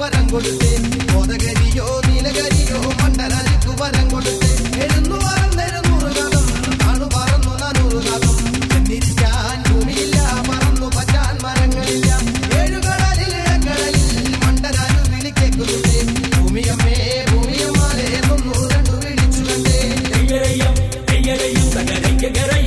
കൊടുത്തേ. കോതകരിയോ നീലകരിയോ മണ്ടനാരിക്കു വരം കൊടുത്തേ. എഴുന്നു പറന്നെഴുന്നൂറ് എയ്യരയ്യം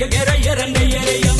ఎర్ర ఎర్ర ఎర్ర